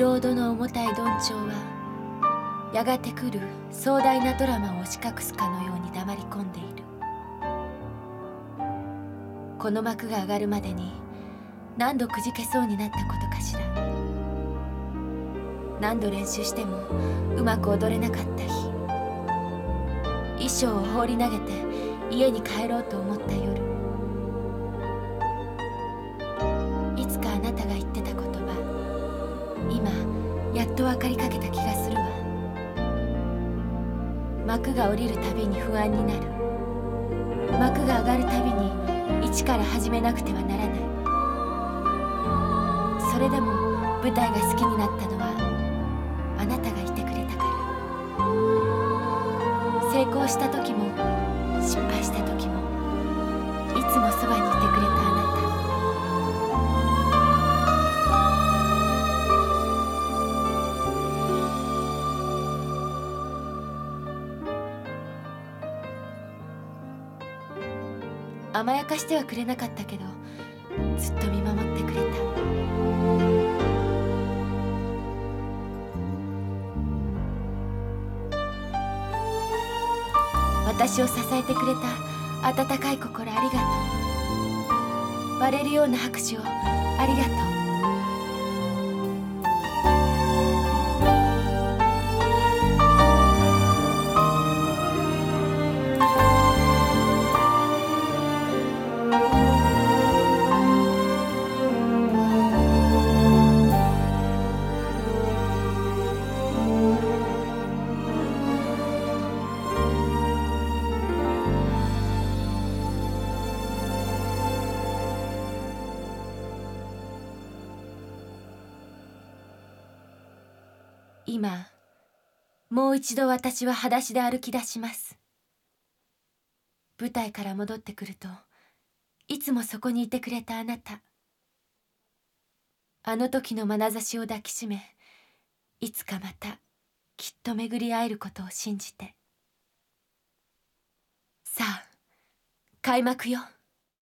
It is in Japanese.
ロードの重たいどんちょうはやがて来る壮大なドラマを押し隠すかのように黙り込んでいる。この幕が上がるまでに何度くじけそうになったことかしら。何度練習してもうまく踊れなかった日。衣装を放り投げて家に帰ろうと思った夜。やっと分かりかけた気がするわ。幕が下りるたびに不安になる。幕が上がるたびに一から始めなくてはならない。それでも舞台が好きになったのはあなたがいてくれたから。成功した時も失敗した時もいつもそばにいてくれたあなた。甘やかしてはくれなかったけどずっと見守ってくれた。私を支えてくれた温かい心ありがとう。割れるような拍手をありがとう。今もう一度私は裸足で歩き出します。舞台から戻ってくるといつもそこにいてくれたあなた。あの時の眼差しを抱きしめいつかまたきっと巡り会えることを信じて。さあ開幕よ。